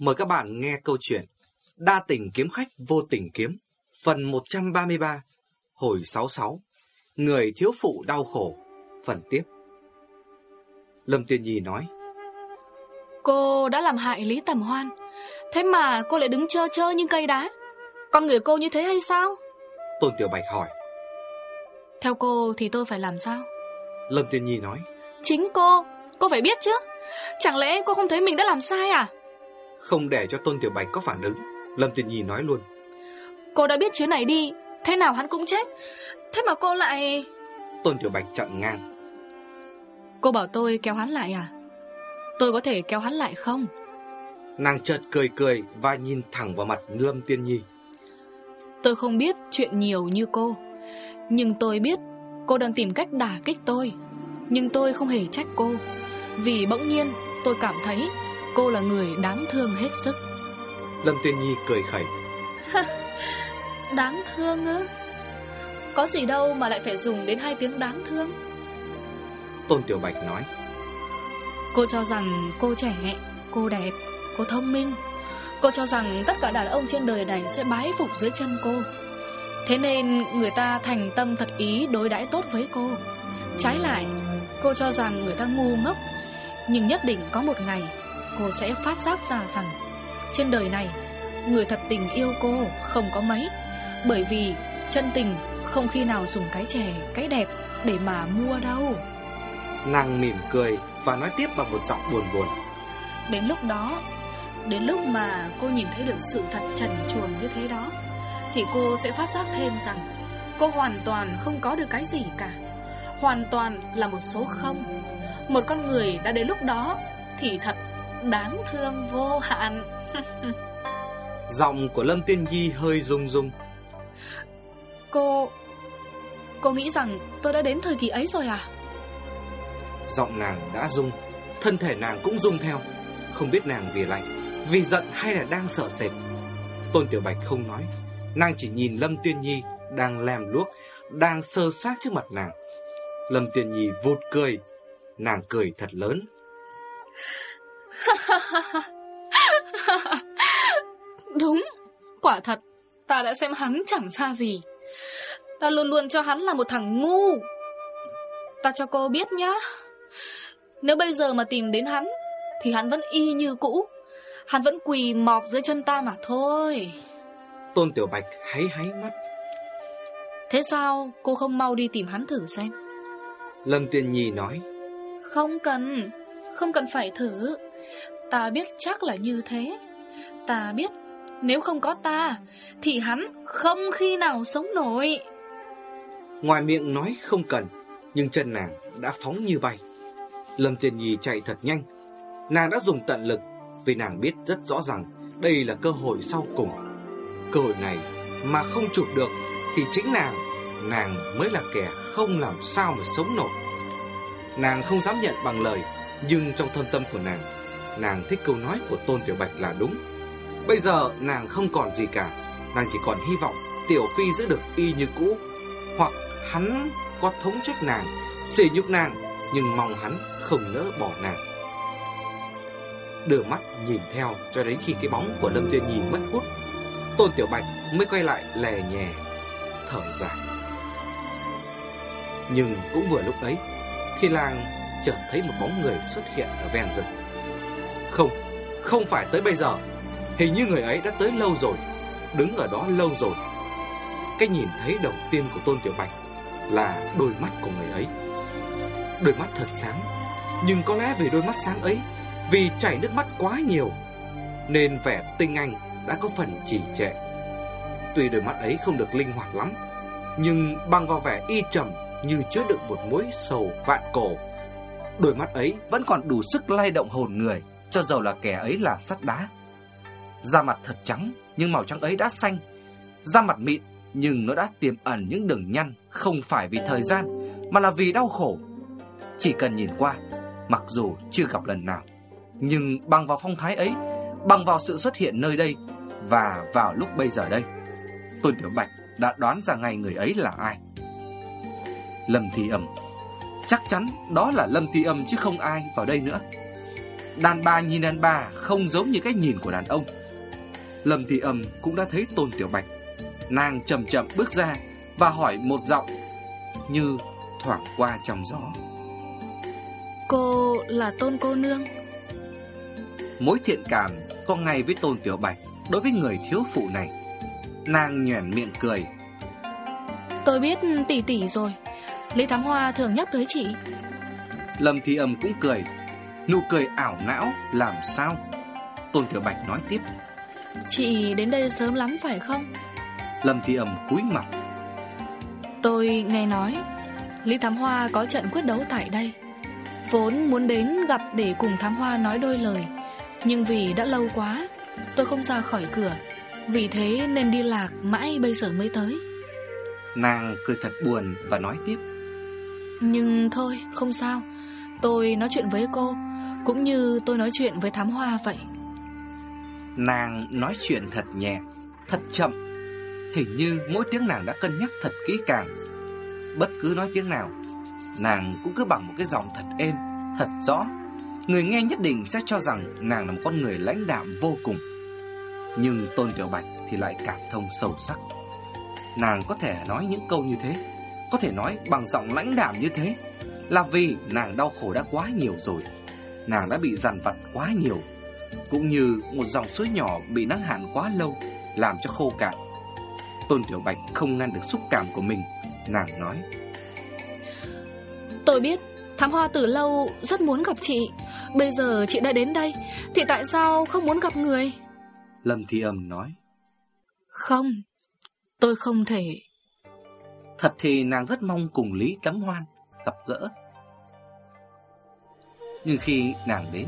Mời các bạn nghe câu chuyện Đa tình kiếm khách vô tình kiếm Phần 133 Hồi 66 Người thiếu phụ đau khổ Phần tiếp. Lâm Tiên Nhi nói Cô đã làm hại Lý Tầm Hoan Thế mà cô lại đứng chơ chơ như cây đá. Con người cô như thế hay sao? Tôn Tiểu Bạch hỏi. Theo cô thì tôi phải làm sao? Lâm Tiên Nhi nói Chính cô Cô phải biết chứ. Chẳng lẽ cô không thấy mình đã làm sai à Không để cho Tôn Tiểu Bạch có phản ứng. Lâm Tiên Nhi nói luôn. Cô đã biết chuyến này đi Thế nào hắn cũng chết. Thế mà cô lại Tôn Tiểu Bạch chặn ngang. Cô bảo tôi kéo hắn lại à? Tôi có thể kéo hắn lại không? Nàng chợt cười cười Và nhìn thẳng vào mặt Lâm Tiên Nhi. Tôi không biết chuyện nhiều như cô Nhưng tôi biết Cô đang tìm cách đả kích tôi. Nhưng tôi không hề trách cô Vì bỗng nhiên tôi cảm thấy Cô là người đáng thương hết sức. Lâm Tiên Nhi cười khẩy. Đáng thương ư? Có gì đâu mà lại phải dùng đến hai tiếng đáng thương. Tôn Tiểu Bạch nói. Cô cho rằng cô trẻ, cô đẹp, cô thông minh. Cô cho rằng tất cả đàn ông trên đời này sẽ bái phục dưới chân cô. Thế nên người ta thành tâm thật ý đối đãi tốt với cô. Trái lại, cô cho rằng người ta ngu ngốc Nhưng nhất định có một ngày Cô sẽ phát giác ra rằng Trên đời này Người thật tình yêu cô không có mấy. Bởi vì chân tình không khi nào dùng cái trẻ, cái đẹp Để mà mua đâu. Nàng mỉm cười và nói tiếp bằng một giọng buồn buồn. Đến lúc đó Đến lúc mà cô nhìn thấy được sự thật trần truồng như thế đó Thì cô sẽ phát giác thêm rằng Cô hoàn toàn không có được cái gì cả. Hoàn toàn là một số không. Một con người đã đến lúc đó Thì thật đáng thương vô hạn. Giọng của Lâm Tiên Nhi hơi rung rung. Cô... Cô nghĩ rằng tôi đã đến thời kỳ ấy rồi à? Giọng nàng đã rung Thân thể nàng cũng rung theo. Không biết nàng vì lạnh Vì giận hay là đang sợ sệt. Tôn Tiểu Bạch không nói Nàng chỉ nhìn Lâm Tiên Nhi Đang lem luốc Đang sơ xác trước mặt nàng. Lâm Tiên Nhi vụt cười Nàng cười thật lớn Đúng Quả thật Ta đã xem hắn chẳng xa gì. Ta luôn luôn cho hắn là một thằng ngu. Ta cho cô biết nhá Nếu bây giờ mà tìm đến hắn Thì hắn vẫn y như cũ. Hắn vẫn quỳ mọp dưới chân ta mà thôi. Tôn Tiểu Bạch háy háy mắt. Thế sao cô không mau đi tìm hắn thử xem? Lâm Tiên Nhi nói. Không cần không cần phải thử. Ta biết chắc là như thế. Ta biết, Nếu không có ta, Thì hắn không khi nào sống nổi. Ngoài miệng nói không cần, Nhưng chân nàng đã phóng như bay. Lâm Tiên Nhi chạy thật nhanh. Nàng đã dùng tận lực, Vì nàng biết rất rõ ràng Đây là cơ hội sau cùng. Cơ hội này mà không chụp được, Thì chính nàng Nàng mới là kẻ không làm sao mà sống nổi. Nàng không dám nhận bằng lời nhưng trong thâm tâm của nàng Nàng thích câu nói của Tôn Tiểu Bạch là đúng. Bây giờ nàng không còn gì cả, Nàng chỉ còn hy vọng Tiểu Phi giữ được y như cũ. Hoặc hắn có thống trách nàng Xỉ nhục nàng, Nhưng mong hắn không nỡ bỏ nàng. Đưa mắt nhìn theo Cho đến khi cái bóng của Lâm Tiên Nhi mất hút, Tôn Tiểu Bạch mới quay lại lè nhè, Thở dài. Nhưng cũng vừa lúc ấy, Thì làng chợt thấy một bóng người xuất hiện ở ven rừng. Không, không phải tới bây giờ. Hình như người ấy đã tới lâu rồi Đứng ở đó lâu rồi. Cái nhìn thấy đầu tiên của Tôn Tiểu Bạch Là đôi mắt của người ấy. Đôi mắt thật sáng Nhưng có lẽ vì đôi mắt sáng ấy Vì chảy nước mắt quá nhiều Nên vẻ tinh anh đã có phần trì trệ. Tuy đôi mắt ấy không được linh hoạt lắm Nhưng bằng vào vẻ y trầm Như chứa đựng một mối sầu vạn cổ. Đôi mắt ấy vẫn còn đủ sức lay động hồn người, Cho dầu là kẻ ấy là sắt đá. Da mặt thật trắng, Nhưng màu trắng ấy đã xanh. Da mặt mịn, Nhưng nó đã tiềm ẩn những đường nhăn Không phải vì thời gian, Mà là vì đau khổ. Chỉ cần nhìn qua, Mặc dù chưa gặp lần nào, Nhưng bằng vào phong thái ấy, Bằng vào sự xuất hiện nơi đây Và vào lúc bây giờ đây, Tôn Tiểu Bạch đã đoán ra ngay người ấy là ai. Lâm Thi Âm Chắc chắn đó là Lâm Thi Âm chứ không ai vào đây nữa. Đàn bà nhìn đàn bà không giống như cách nhìn của đàn ông. Lâm Thị Âm cũng đã thấy Tôn Tiểu Bạch. Nàng chậm chậm bước ra Và hỏi một giọng Như thoảng qua trong gió. Cô là Tôn cô nương. Mối thiện cảm có ngay với Tôn Tiểu Bạch Đối với người thiếu phụ này. Nàng nhoẻn miệng cười. Tôi biết tỷ tỷ rồi Lý Thám Hoa thường nhắc tới chị. Lâm Thị Âm cũng cười. Nụ cười ảo não làm sao? Tôn Tiểu Bạch nói tiếp. Chị đến đây sớm lắm phải không? Lâm Thị Âm cúi mặt. Tôi nghe nói Lý Thám Hoa có trận quyết đấu tại đây. Vốn muốn đến gặp để cùng Thám Hoa nói đôi lời. Nhưng vì đã lâu quá Tôi không ra khỏi cửa. Vì thế nên đi lạc mãi bây giờ mới tới. Nàng cười thật buồn và nói tiếp nhưng thôi, không sao. Tôi nói chuyện với cô, Cũng như tôi nói chuyện với Thám Hoa vậy. Nàng nói chuyện thật nhẹ, Thật chậm. Hình như mỗi tiếng nàng đã cân nhắc thật kỹ càng. Bất cứ nói tiếng nào, Nàng cũng cứ bằng một cái giọng thật êm, Thật rõ. Người nghe nhất định sẽ cho rằng nàng là một con người lãnh đạm vô cùng. Nhưng Tôn Tiểu Bạch thì lại cảm thông sâu sắc. Nàng có thể nói những câu như thế. Có thể nói bằng giọng lãnh đạm như thế Là vì nàng đau khổ đã quá nhiều rồi. Nàng đã bị dằn vặt quá nhiều Cũng như một dòng suối nhỏ bị nắng hạn quá lâu Làm cho khô cạn. Tôn Tiểu Bạch không ngăn được xúc cảm của mình Nàng nói. Tôi biết Thám Hoa từ lâu rất muốn gặp chị. Bây giờ chị đã đến đây Thì tại sao không muốn gặp người? Lâm Thi Âm nói. Không Tôi không thể Thật thì nàng rất mong cùng Lý Tấm Hoan Gặp gỡ. Nhưng khi nàng đến,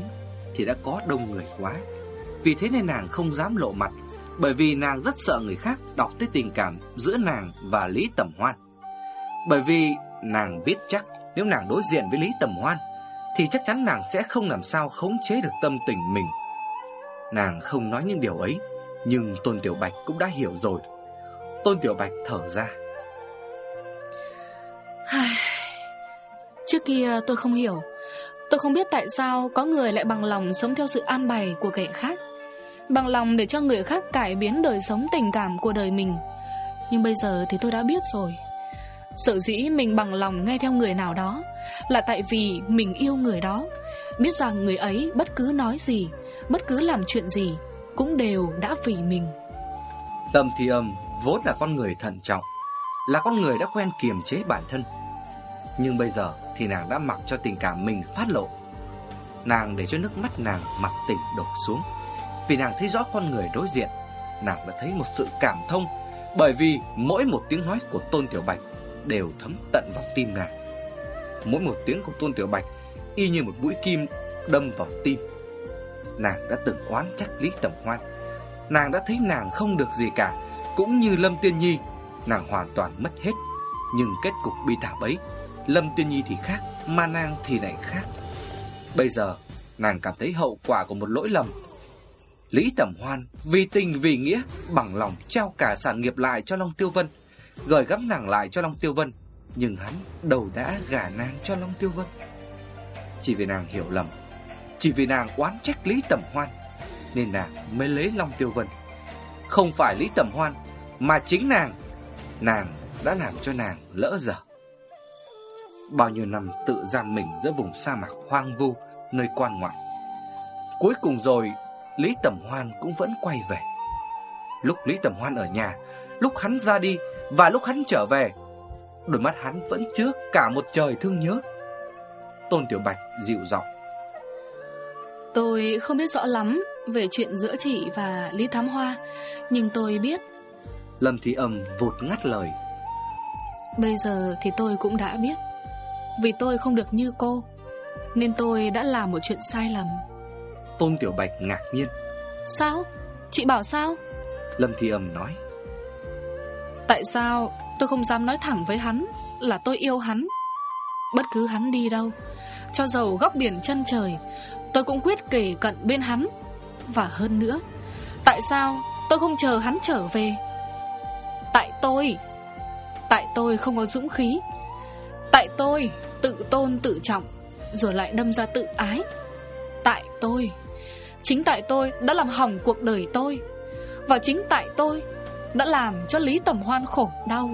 Thì đã có đông người quá. Vì thế nên nàng không dám lộ mặt, Bởi vì nàng rất sợ người khác Đọc tới tình cảm giữa nàng và Lý Tầm Hoan. Bởi vì nàng biết chắc Nếu nàng đối diện với Lý Tầm Hoan, Thì chắc chắn nàng sẽ không làm sao khống chế được tâm tình mình. Nàng không nói những điều ấy, Nhưng Tôn Tiểu Bạch cũng đã hiểu rồi. Tôn Tiểu Bạch thở ra. Trước kia tôi không hiểu. Tôi không biết tại sao có người lại bằng lòng sống theo sự an bày của kẻ khác. Bằng lòng để cho người khác cải biến đời sống tình cảm của đời mình. Nhưng bây giờ thì tôi đã biết rồi. Sở dĩ mình bằng lòng nghe theo người nào đó Là tại vì mình yêu người đó. Biết rằng người ấy bất cứ nói gì, Bất cứ làm chuyện gì Cũng đều đã vì mình. Tâm Thi Âm vốn là con người thận trọng là con người đã quen kiềm chế bản thân. Nhưng bây giờ thì nàng đã mặc cho tình cảm mình phát lộ. Nàng để cho nước mắt nàng mặc tỉnh đổ xuống. Vì nàng thấy rõ con người đối diện, Nàng đã thấy một sự cảm thông. Bởi vì mỗi một tiếng nói của Tôn Tiểu Bạch Đều thấm tận vào tim nàng. Mỗi một tiếng của Tôn Tiểu Bạch, Y như một mũi kim đâm vào tim. Nàng đã từng oán trách Lý Tầm Hoan. Nàng đã thấy nàng không được gì cả, Cũng như Lâm Tiên Nhi. Nàng hoàn toàn mất hết Nhưng kết cục bi thảm ấy Lâm Tiên Nhi thì khác ma nàng thì lại khác Bây giờ nàng cảm thấy hậu quả của một lỗi lầm Lý Tẩm Hoan vì tình vì nghĩa bằng lòng trao cả sản nghiệp lại cho Long Tiêu Vân, gửi gắm nàng lại cho Long Tiêu Vân, nhưng hắn đầu đã gả nàng cho Long Tiêu Vân. Chỉ vì nàng hiểu lầm, chỉ vì nàng oán trách Lý Tẩm Hoan, nên nàng mới lấy Long Tiêu Vân. Không phải Lý Tẩm Hoan, mà chính nàng, nàng đã làm cho nàng lỡ dở. Bao nhiêu năm tự giam mình giữa vùng sa mạc hoang vu nơi quan ngoại. Cuối cùng rồi Lý Tẩm Hoan cũng vẫn quay về. Lúc Lý Tẩm Hoan ở nhà, lúc hắn ra đi và lúc hắn trở về, đôi mắt hắn vẫn chứa cả một trời thương nhớ. Tôn Tiểu Bạch dịu giọng. Tôi không biết rõ lắm về chuyện giữa chị và Lý Thám Hoa, nhưng tôi biết. Lâm Thị Âm vụt ngắt lời. Bây giờ thì tôi cũng đã biết. Vì tôi không được như cô, nên tôi đã làm một chuyện sai lầm. Tôn Tiểu Bạch ngạc nhiên Sao? Chị bảo sao? Lâm Thi Âm nói Tại sao tôi không dám nói thẳng với hắn Là tôi yêu hắn Bất cứ hắn đi đâu Cho dầu góc biển chân trời Tôi cũng quyết kể cận bên hắn Và hơn nữa Tại sao tôi không chờ hắn trở về Tại tôi. Tại tôi không có dũng khí. Tại tôi tự tôn tự trọng Rồi lại đâm ra tự ái. Tại tôi. Chính tại tôi đã làm hỏng cuộc đời tôi. Và chính tại tôi Đã làm cho Lý Tầm Hoan khổ đau.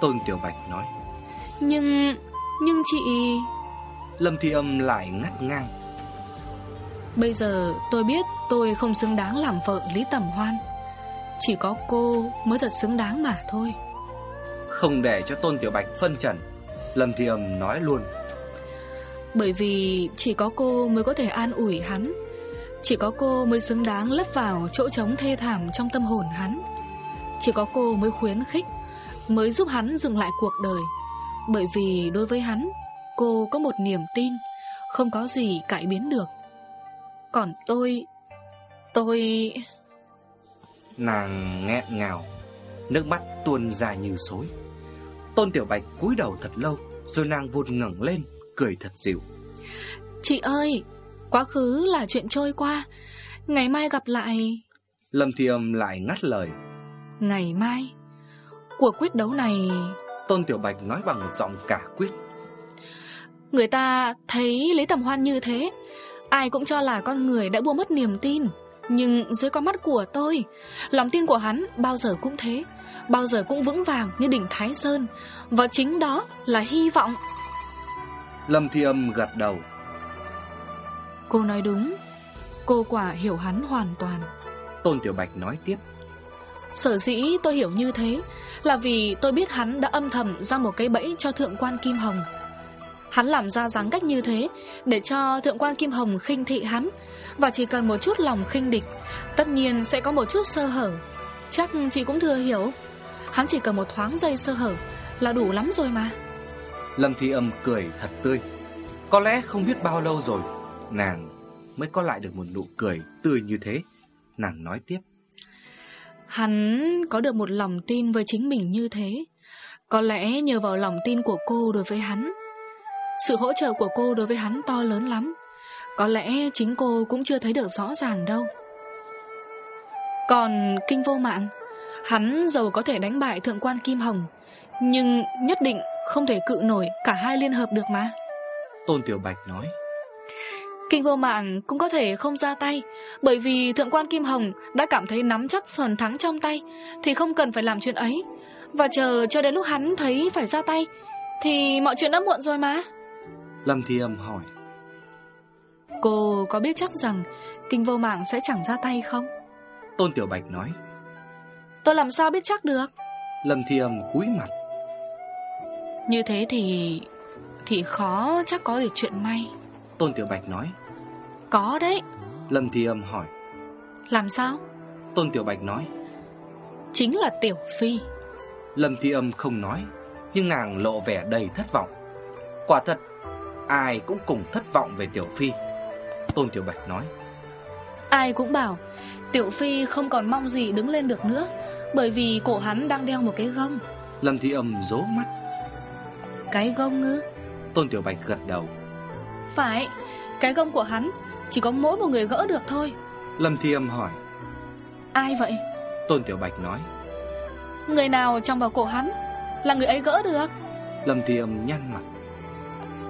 Tôn Tiểu Bạch nói. Nhưng Nhưng chị Lâm Thi Âm lại ngắt ngang. Bây giờ tôi biết tôi không xứng đáng làm vợ Lý Tầm Hoan Chỉ có cô mới thật xứng đáng mà thôi. Không để cho Tôn Tiểu Bạch phân trần Lâm Thi Âm nói luôn. Bởi vì chỉ có cô mới có thể an ủi hắn Chỉ có cô mới xứng đáng lấp vào chỗ trống thê thảm trong tâm hồn hắn Chỉ có cô mới khuyến khích Mới giúp hắn dừng lại cuộc đời. Bởi vì đối với hắn Cô có một niềm tin Không có gì cải biến được. Còn tôi Tôi Nàng nghẹn ngào Nước mắt tuôn ra như xối Tôn Tiểu Bạch cúi đầu thật lâu Rồi nàng vụt ngẩng lên Cười thật dịu. Chị ơi Quá khứ là chuyện trôi qua Ngày mai gặp lại. Lâm Thi Âm lại ngắt lời. Ngày mai Cuộc quyết đấu này. Tôn Tiểu Bạch nói bằng một giọng cả quyết. Người ta thấy Lý Tầm Hoan như thế Ai cũng cho là con người đã buông mất niềm tin Nhưng dưới con mắt của tôi Lòng tin của hắn bao giờ cũng thế Bao giờ cũng vững vàng như đỉnh Thái Sơn. Và chính đó là hy vọng. Lâm Thi Âm gật đầu. Cô nói đúng Cô quả hiểu hắn hoàn toàn. Tôn Tiểu Bạch nói tiếp. Sở dĩ tôi hiểu như thế Là vì tôi biết hắn đã âm thầm ra một cái bẫy cho Thượng quan Kim Hồng Hắn làm ra dáng cách như thế Để cho Thượng quan Kim Hồng khinh thị hắn. Và chỉ cần một chút lòng khinh địch Tất nhiên sẽ có một chút sơ hở. Chắc chị cũng thừa hiểu. Hắn chỉ cần một thoáng giây sơ hở Là đủ lắm rồi mà. Lâm Thi Âm cười thật tươi. Có lẽ không biết bao lâu rồi Nàng mới có lại được một nụ cười tươi như thế. Nàng nói tiếp. Hắn có được một lòng tin với chính mình như thế. Có lẽ nhờ vào lòng tin của cô đối với hắn Sự hỗ trợ của cô đối với hắn to lớn lắm. Có lẽ chính cô cũng chưa thấy được rõ ràng đâu. Còn kinh vô mạng Hắn giàu có thể đánh bại thượng quan Kim Hồng Nhưng nhất định không thể cự nổi cả hai liên hợp được mà. Tôn Tiểu Bạch nói. Kinh vô mạng cũng có thể không ra tay Bởi vì thượng quan Kim Hồng đã cảm thấy nắm chắc phần thắng trong tay Thì không cần phải làm chuyện ấy. Và chờ cho đến lúc hắn thấy phải ra tay Thì mọi chuyện đã muộn rồi mà Lâm Thi Âm hỏi. Cô có biết chắc rằng Kinh vô mạng sẽ chẳng ra tay không? Tôn Tiểu Bạch nói. Tôi làm sao biết chắc được? Lâm Thi Âm cúi mặt. Như thế thì Thì khó chắc có được chuyện may. Tôn Tiểu Bạch nói. Có đấy. Lâm Thi Âm hỏi. Làm sao? Tôn Tiểu Bạch nói. Chính là Tiểu Phi. Lâm Thi Âm không nói Nhưng nàng lộ vẻ đầy thất vọng. Quả thật Ai cũng cùng thất vọng về Tiểu Phi. Tôn Tiểu Bạch nói Ai cũng bảo Tiểu Phi không còn mong gì đứng lên được nữa Bởi vì cổ hắn đang đeo một cái gông. Lâm Thi Âm rố mắt. Cái gông ư? Tôn Tiểu Bạch gật đầu. Phải Cái gông của hắn Chỉ có mỗi một người gỡ được thôi. Lâm Thi Âm hỏi Ai vậy? Tôn Tiểu Bạch nói Người nào trong vào cổ hắn Là người ấy gỡ được? Lâm Thi Âm nhăn mặt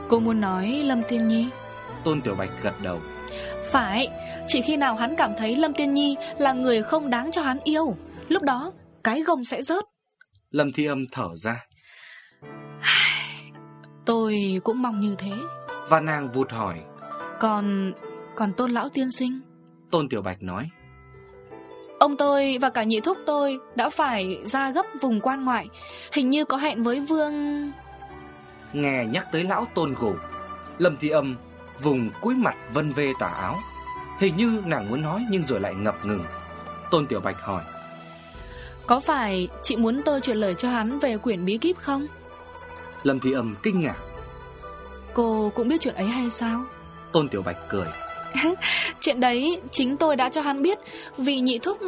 Cô muốn nói Lâm Tiên Nhi? Tôn Tiểu Bạch gật đầu. Phải Chỉ khi nào hắn cảm thấy Lâm Tiên Nhi Là người không đáng cho hắn yêu Lúc đó cái gông sẽ rớt. Lâm Thi Âm thở ra. Tôi cũng mong như thế. Và nàng vụt hỏi. Còn Còn tôn lão tiên sinh? Tôn Tiểu Bạch nói. Ông tôi và cả nhị thúc tôi Đã phải ra gấp vùng quan ngoại Hình như có hẹn với vương Nghe nhắc tới lão tôn gù Lâm Thi Âm vùng cúi mặt vân vê tà áo Hình như nàng muốn nói nhưng rồi lại ngập ngừng Tôn Tiểu Bạch hỏi Có phải chị muốn tôi chuyển lời cho hắn về quyển bí kíp không? Lâm Thi Âm kinh ngạc Cô cũng biết chuyện ấy hay sao? Tôn Tiểu Bạch cười Chuyện đấy chính tôi đã cho hắn biết Vì nhị thúc